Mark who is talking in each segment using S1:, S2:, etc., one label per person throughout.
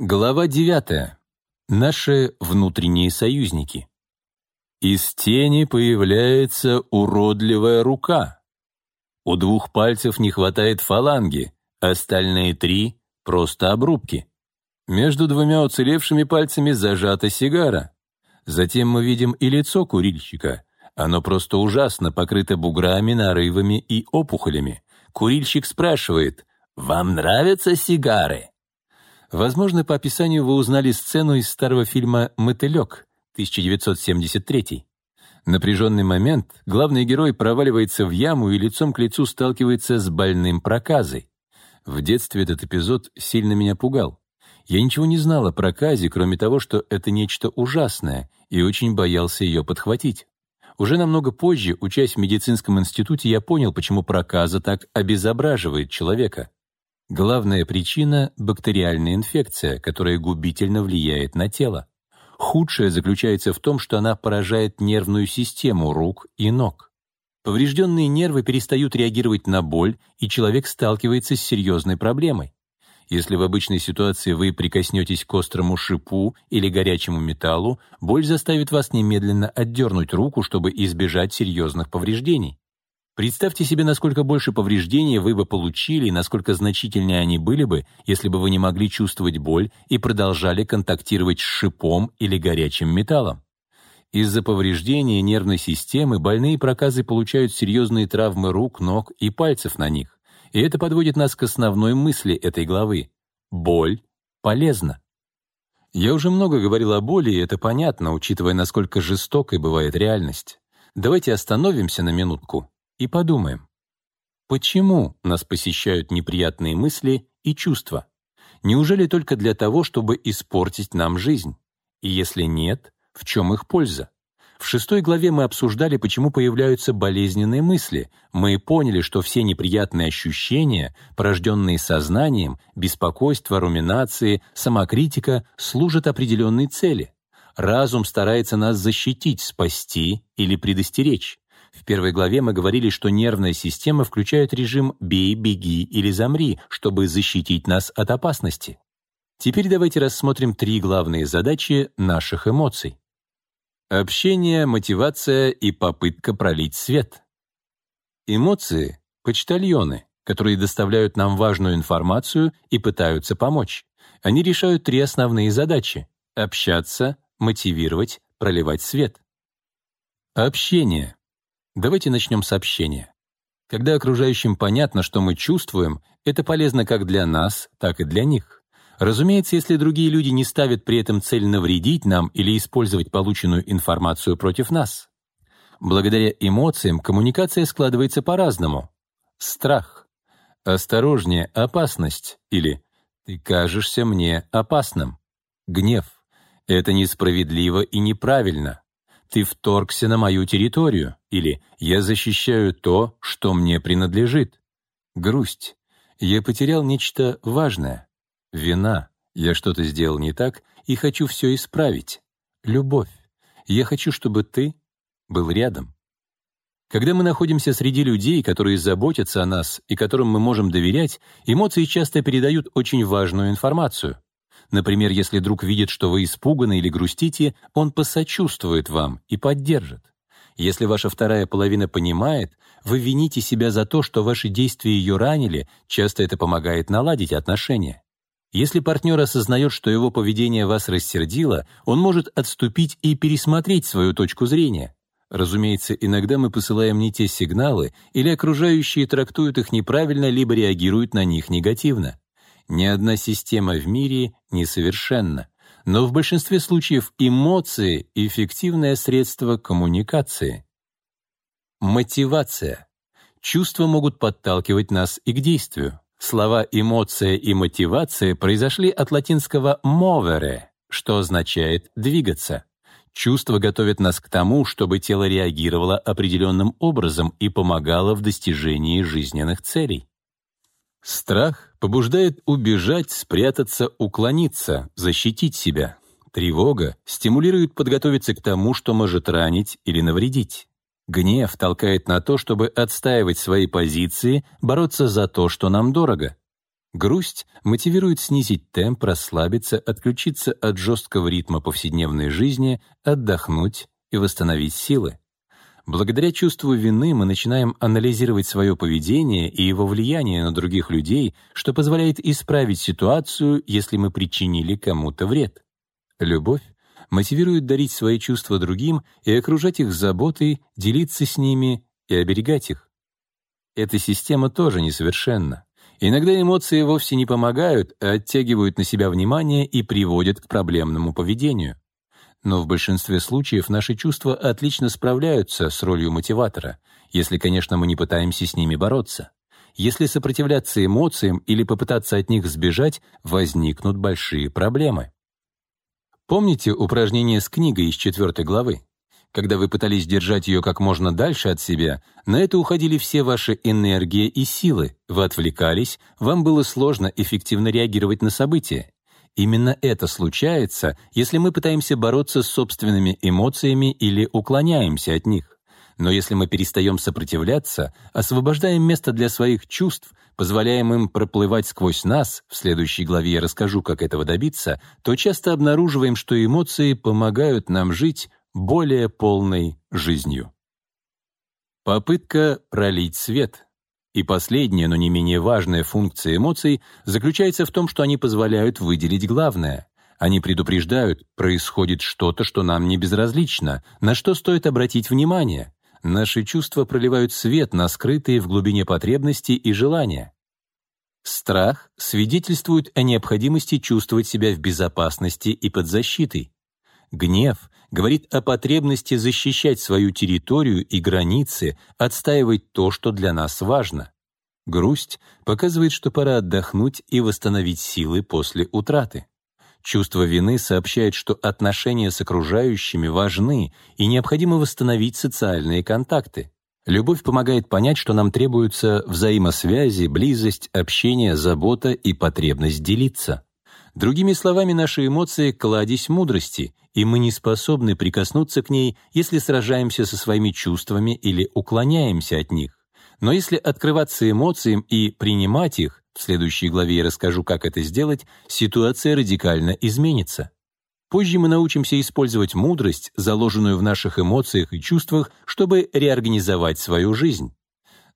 S1: Глава 9. Наши внутренние союзники. Из тени появляется уродливая рука. У двух пальцев не хватает фаланги, остальные три — просто обрубки. Между двумя уцелевшими пальцами зажата сигара. Затем мы видим и лицо курильщика. Оно просто ужасно покрыто буграми, нарывами и опухолями. Курильщик спрашивает, «Вам нравятся сигары?» Возможно, по описанию вы узнали сцену из старого фильма «Мотылек» 1973. Напряженный момент, главный герой проваливается в яму и лицом к лицу сталкивается с больным проказой. В детстве этот эпизод сильно меня пугал. Я ничего не знал о проказе, кроме того, что это нечто ужасное, и очень боялся ее подхватить. Уже намного позже, учась в медицинском институте, я понял, почему проказа так обезображивает человека. Главная причина — бактериальная инфекция, которая губительно влияет на тело. Худшее заключается в том, что она поражает нервную систему рук и ног. Поврежденные нервы перестают реагировать на боль, и человек сталкивается с серьезной проблемой. Если в обычной ситуации вы прикоснетесь к острому шипу или горячему металлу, боль заставит вас немедленно отдернуть руку, чтобы избежать серьезных повреждений. Представьте себе, насколько больше повреждений вы бы получили и насколько значительнее они были бы, если бы вы не могли чувствовать боль и продолжали контактировать с шипом или горячим металлом. Из-за повреждения нервной системы больные проказы получают серьезные травмы рук, ног и пальцев на них. И это подводит нас к основной мысли этой главы. Боль полезна. Я уже много говорил о боли, и это понятно, учитывая, насколько жестокой бывает реальность. Давайте остановимся на минутку и подумаем, почему нас посещают неприятные мысли и чувства? Неужели только для того, чтобы испортить нам жизнь? И если нет, в чем их польза? В шестой главе мы обсуждали, почему появляются болезненные мысли. Мы поняли, что все неприятные ощущения, порожденные сознанием, беспокойство, руминации, самокритика, служат определенной цели. Разум старается нас защитить, спасти или предостеречь. В первой главе мы говорили, что нервная система включает режим «бей», «беги» или «замри», чтобы защитить нас от опасности. Теперь давайте рассмотрим три главные задачи наших эмоций. Общение, мотивация и попытка пролить свет. Эмоции — почтальоны, которые доставляют нам важную информацию и пытаются помочь. Они решают три основные задачи — общаться, мотивировать, проливать свет. Общение. Давайте начнем с общения. Когда окружающим понятно, что мы чувствуем, это полезно как для нас, так и для них. Разумеется, если другие люди не ставят при этом цель навредить нам или использовать полученную информацию против нас. Благодаря эмоциям коммуникация складывается по-разному. Страх. Осторожнее, опасность. Или «ты кажешься мне опасным». Гнев. Это несправедливо и неправильно ты вторгся на мою территорию, или я защищаю то, что мне принадлежит. Грусть. Я потерял нечто важное. Вина. Я что-то сделал не так и хочу все исправить. Любовь. Я хочу, чтобы ты был рядом. Когда мы находимся среди людей, которые заботятся о нас и которым мы можем доверять, эмоции часто передают очень важную информацию. Например, если друг видит, что вы испуганы или грустите, он посочувствует вам и поддержит. Если ваша вторая половина понимает, вы вините себя за то, что ваши действия ее ранили, часто это помогает наладить отношения. Если партнер осознает, что его поведение вас рассердило, он может отступить и пересмотреть свою точку зрения. Разумеется, иногда мы посылаем не те сигналы, или окружающие трактуют их неправильно, либо реагируют на них негативно. Ни одна система в мире несовершенна, но в большинстве случаев эмоции — эффективное средство коммуникации. Мотивация. Чувства могут подталкивать нас и к действию. Слова «эмоция» и «мотивация» произошли от латинского «movere», что означает «двигаться». Чувства готовят нас к тому, чтобы тело реагировало определенным образом и помогало в достижении жизненных целей. Страх побуждает убежать, спрятаться, уклониться, защитить себя. Тревога стимулирует подготовиться к тому, что может ранить или навредить. Гнев толкает на то, чтобы отстаивать свои позиции, бороться за то, что нам дорого. Грусть мотивирует снизить темп, расслабиться, отключиться от жесткого ритма повседневной жизни, отдохнуть и восстановить силы. Благодаря чувству вины мы начинаем анализировать свое поведение и его влияние на других людей, что позволяет исправить ситуацию, если мы причинили кому-то вред. Любовь мотивирует дарить свои чувства другим и окружать их заботой, делиться с ними и оберегать их. Эта система тоже несовершенна. Иногда эмоции вовсе не помогают, а оттягивают на себя внимание и приводят к проблемному поведению. Но в большинстве случаев наши чувства отлично справляются с ролью мотиватора, если, конечно, мы не пытаемся с ними бороться. Если сопротивляться эмоциям или попытаться от них сбежать, возникнут большие проблемы. Помните упражнение с книгой из четвертой главы? Когда вы пытались держать ее как можно дальше от себя, на это уходили все ваши энергия и силы, вы отвлекались, вам было сложно эффективно реагировать на события. Именно это случается, если мы пытаемся бороться с собственными эмоциями или уклоняемся от них. Но если мы перестаем сопротивляться, освобождаем место для своих чувств, позволяем им проплывать сквозь нас, в следующей главе я расскажу, как этого добиться, то часто обнаруживаем, что эмоции помогают нам жить более полной жизнью. Попытка пролить свет — и последняя, но не менее важная функция эмоций заключается в том, что они позволяют выделить главное. Они предупреждают, происходит что-то, что нам не безразлично, на что стоит обратить внимание. Наши чувства проливают свет на скрытые в глубине потребности и желания. Страх свидетельствует о необходимости чувствовать себя в безопасности и под защитой. Гнев говорит о потребности защищать свою территорию и границы, отстаивать то, что для нас важно. Грусть показывает, что пора отдохнуть и восстановить силы после утраты. Чувство вины сообщает, что отношения с окружающими важны и необходимо восстановить социальные контакты. Любовь помогает понять, что нам требуются взаимосвязи, близость, общение, забота и потребность делиться. Другими словами, наши эмоции — кладезь мудрости, и мы не способны прикоснуться к ней, если сражаемся со своими чувствами или уклоняемся от них. Но если открываться эмоциям и принимать их, в следующей главе я расскажу, как это сделать, ситуация радикально изменится. Позже мы научимся использовать мудрость, заложенную в наших эмоциях и чувствах, чтобы реорганизовать свою жизнь.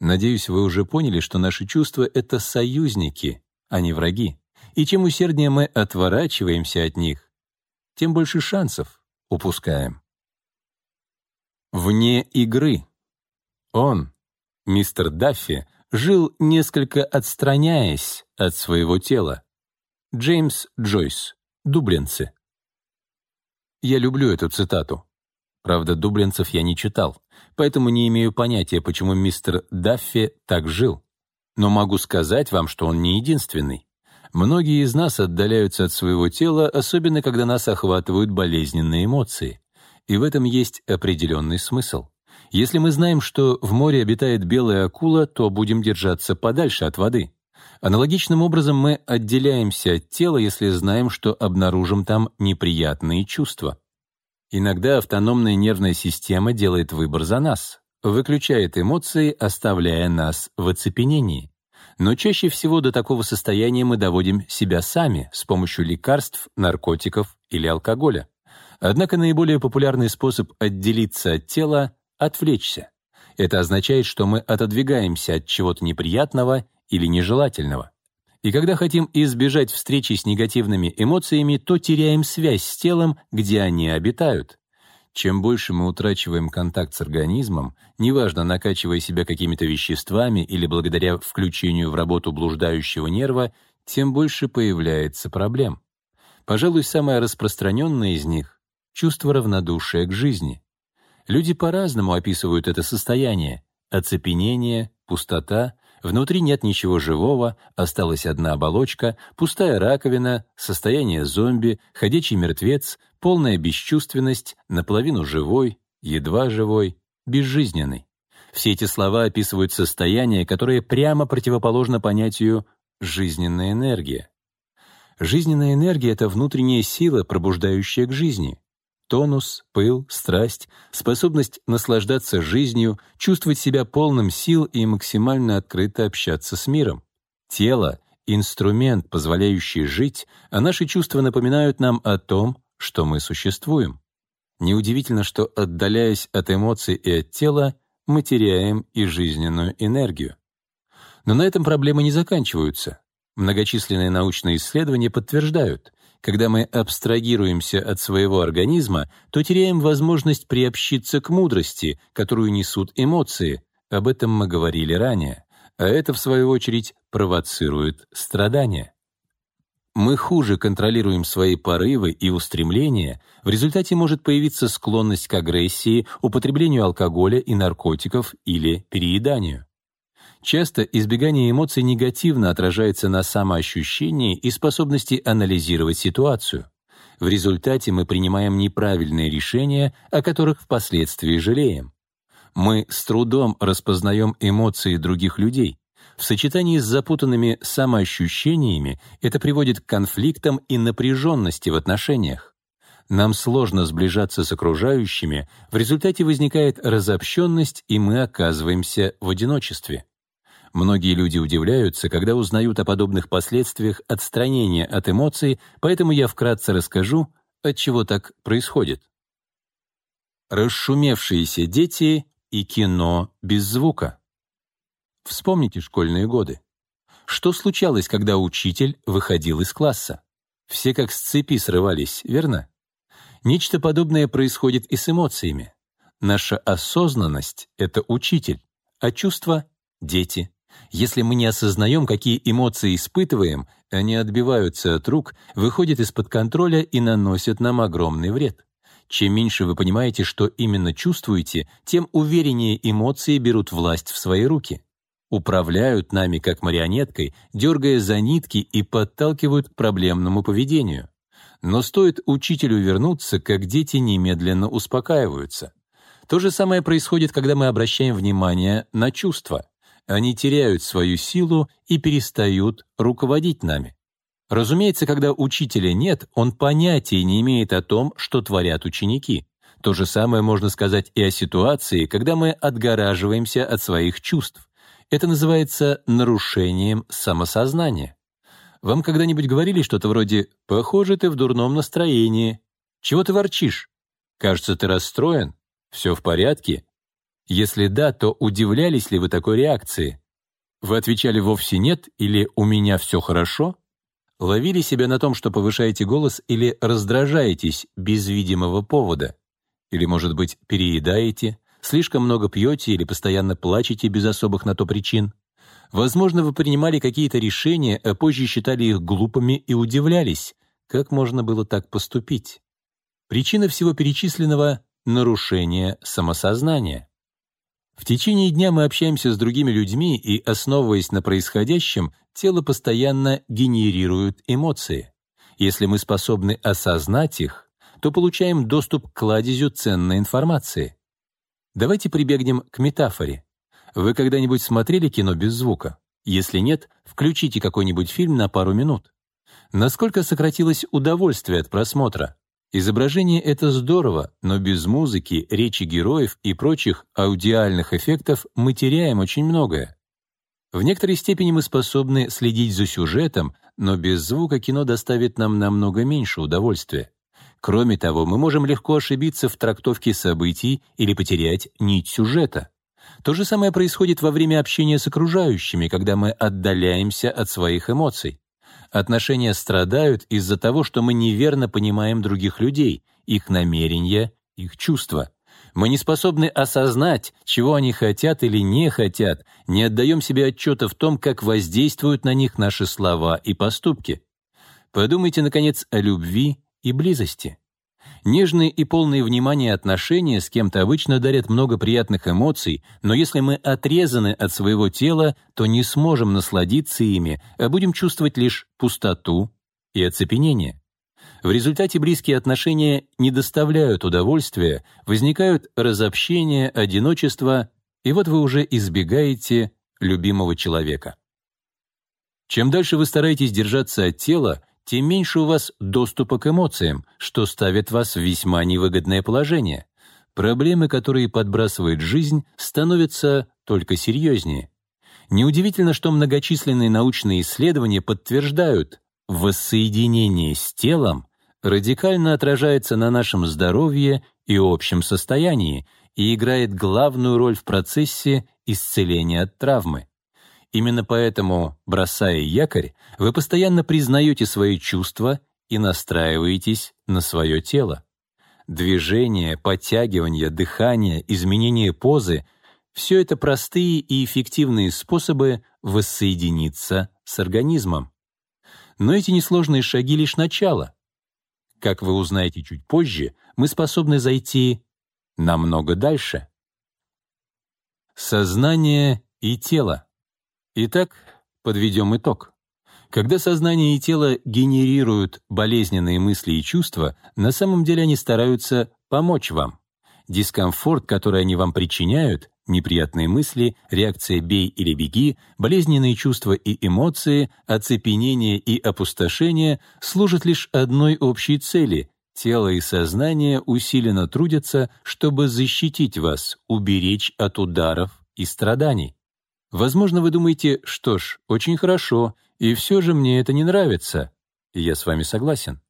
S1: Надеюсь, вы уже поняли, что наши чувства — это союзники, а не враги. И чем усерднее мы отворачиваемся от них, тем больше шансов упускаем. Вне игры. Он, мистер Даффи, жил несколько отстраняясь от своего тела. Джеймс Джойс, Дублинцы. Я люблю эту цитату. Правда, дублинцев я не читал, поэтому не имею понятия, почему мистер Даффи так жил. Но могу сказать вам, что он не единственный. Многие из нас отдаляются от своего тела, особенно когда нас охватывают болезненные эмоции. И в этом есть определенный смысл. Если мы знаем, что в море обитает белая акула, то будем держаться подальше от воды. Аналогичным образом мы отделяемся от тела, если знаем, что обнаружим там неприятные чувства. Иногда автономная нервная система делает выбор за нас, выключает эмоции, оставляя нас в оцепенении. Но чаще всего до такого состояния мы доводим себя сами с помощью лекарств, наркотиков или алкоголя. Однако наиболее популярный способ отделиться от тела — отвлечься. Это означает, что мы отодвигаемся от чего-то неприятного или нежелательного. И когда хотим избежать встречи с негативными эмоциями, то теряем связь с телом, где они обитают. Чем больше мы утрачиваем контакт с организмом, неважно, накачивая себя какими-то веществами или благодаря включению в работу блуждающего нерва, тем больше появляется проблем. Пожалуй, самое распространенное из них — чувство равнодушия к жизни. Люди по-разному описывают это состояние — оцепенение, пустота, Внутри нет ничего живого, осталась одна оболочка, пустая раковина, состояние зомби, ходячий мертвец, полная бесчувственность, наполовину живой, едва живой, безжизненный. Все эти слова описывают состояние, которое прямо противоположно понятию «жизненная энергия». Жизненная энергия — это внутренняя сила, пробуждающая к жизни. Тонус, пыл, страсть, способность наслаждаться жизнью, чувствовать себя полным сил и максимально открыто общаться с миром. Тело — инструмент, позволяющий жить, а наши чувства напоминают нам о том, что мы существуем. Неудивительно, что, отдаляясь от эмоций и от тела, мы теряем и жизненную энергию. Но на этом проблемы не заканчиваются. Многочисленные научные исследования подтверждают, когда мы абстрагируемся от своего организма, то теряем возможность приобщиться к мудрости, которую несут эмоции. Об этом мы говорили ранее. А это, в свою очередь, провоцирует страдания. Мы хуже контролируем свои порывы и устремления, в результате может появиться склонность к агрессии, употреблению алкоголя и наркотиков или перееданию. Часто избегание эмоций негативно отражается на самоощущении и способности анализировать ситуацию. В результате мы принимаем неправильные решения, о которых впоследствии жалеем. Мы с трудом распознаем эмоции других людей. В сочетании с запутанными самоощущениями это приводит к конфликтам и напряженности в отношениях. Нам сложно сближаться с окружающими, в результате возникает разобщенность, и мы оказываемся в одиночестве. Многие люди удивляются, когда узнают о подобных последствиях отстранения от эмоций, поэтому я вкратце расскажу, от чего так происходит. Расшумевшиеся дети и кино без звука. Вспомните школьные годы. Что случалось, когда учитель выходил из класса? Все как с цепи срывались, верно? Нечто подобное происходит и с эмоциями. Наша осознанность — это учитель, а чувства — дети. Если мы не осознаем, какие эмоции испытываем, они отбиваются от рук, выходят из-под контроля и наносят нам огромный вред. Чем меньше вы понимаете, что именно чувствуете, тем увереннее эмоции берут власть в свои руки. Управляют нами как марионеткой, дергая за нитки и подталкивают к проблемному поведению. Но стоит учителю вернуться, как дети немедленно успокаиваются. То же самое происходит, когда мы обращаем внимание на чувства они теряют свою силу и перестают руководить нами. Разумеется, когда учителя нет, он понятия не имеет о том, что творят ученики. То же самое можно сказать и о ситуации, когда мы отгораживаемся от своих чувств. Это называется нарушением самосознания. Вам когда-нибудь говорили что-то вроде «похоже, ты в дурном настроении», «чего ты ворчишь», «кажется, ты расстроен», «все в порядке», если да, то удивлялись ли вы такой реакции? Вы отвечали вовсе нет или «у меня все хорошо»? Ловили себя на том, что повышаете голос или раздражаетесь без видимого повода? Или, может быть, переедаете, слишком много пьете или постоянно плачете без особых на то причин? Возможно, вы принимали какие-то решения, а позже считали их глупыми и удивлялись. Как можно было так поступить? Причина всего перечисленного — нарушение самосознания. В течение дня мы общаемся с другими людьми, и, основываясь на происходящем, тело постоянно генерирует эмоции. Если мы способны осознать их, то получаем доступ к кладезю ценной информации. Давайте прибегнем к метафоре. Вы когда-нибудь смотрели кино без звука? Если нет, включите какой-нибудь фильм на пару минут. Насколько сократилось удовольствие от просмотра? Изображение — это здорово, но без музыки, речи героев и прочих аудиальных эффектов мы теряем очень многое. В некоторой степени мы способны следить за сюжетом, но без звука кино доставит нам намного меньше удовольствия. Кроме того, мы можем легко ошибиться в трактовке событий или потерять нить сюжета. То же самое происходит во время общения с окружающими, когда мы отдаляемся от своих эмоций. Отношения страдают из-за того, что мы неверно понимаем других людей, их намерения, их чувства. Мы не способны осознать, чего они хотят или не хотят, не отдаем себе отчета в том, как воздействуют на них наши слова и поступки. Подумайте, наконец, о любви и близости. Нежные и полные внимания отношения с кем-то обычно дарят много приятных эмоций, но если мы отрезаны от своего тела, то не сможем насладиться ими, а будем чувствовать лишь пустоту и оцепенение. В результате близкие отношения не доставляют удовольствия, возникают разобщения, одиночество, и вот вы уже избегаете любимого человека. Чем дальше вы стараетесь держаться от тела, тем меньше у вас доступа к эмоциям, что ставит вас в весьма невыгодное положение. Проблемы, которые подбрасывает жизнь, становятся только серьезнее. Неудивительно, что многочисленные научные исследования подтверждают, воссоединение с телом радикально отражается на нашем здоровье и общем состоянии и играет главную роль в процессе исцеления от травмы. Именно поэтому, бросая якорь, вы постоянно признаете свои чувства и настраиваетесь на свое тело. Движение, подтягивание, дыхание, изменение позы — все это простые и эффективные способы воссоединиться с организмом. Но эти несложные шаги — лишь начало. Как вы узнаете чуть позже, мы способны зайти намного дальше. Сознание и тело. Итак, подведем итог. Когда сознание и тело генерируют болезненные мысли и чувства, на самом деле они стараются помочь вам. Дискомфорт, который они вам причиняют, неприятные мысли, реакция «бей или беги», болезненные чувства и эмоции, оцепенение и опустошение служат лишь одной общей цели — тело и сознание усиленно трудятся, чтобы защитить вас, уберечь от ударов и страданий. Возможно, вы думаете, что ж, очень хорошо, и все же мне это не нравится. Я с вами согласен.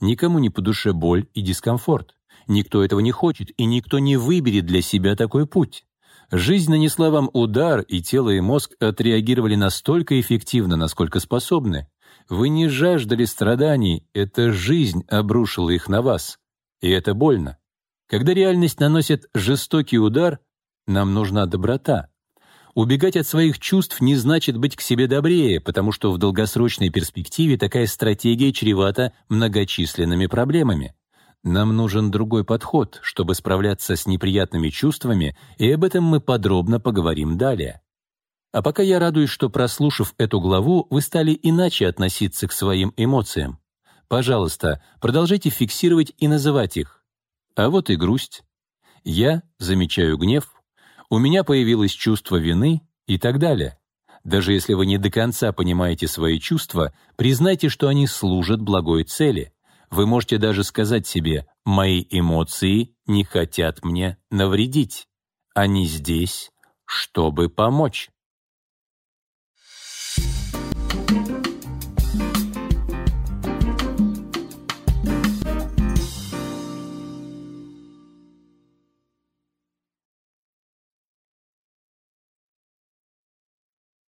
S1: Никому не по душе боль и дискомфорт. Никто этого не хочет, и никто не выберет для себя такой путь. Жизнь нанесла вам удар, и тело и мозг отреагировали настолько эффективно, насколько способны. Вы не жаждали страданий, эта жизнь обрушила их на вас. И это больно. Когда реальность наносит жестокий удар, нам нужна доброта. Убегать от своих чувств не значит быть к себе добрее, потому что в долгосрочной перспективе такая стратегия чревата многочисленными проблемами. Нам нужен другой подход, чтобы справляться с неприятными чувствами, и об этом мы подробно поговорим далее. А пока я радуюсь, что, прослушав эту главу, вы стали иначе относиться к своим эмоциям. Пожалуйста, продолжайте фиксировать и называть их. А вот и грусть. Я замечаю гнев, у меня появилось чувство вины и так далее. Даже если вы не до конца понимаете свои чувства, признайте, что они служат благой цели — вы можете даже сказать себе «мои эмоции не хотят мне навредить». Они здесь, чтобы помочь.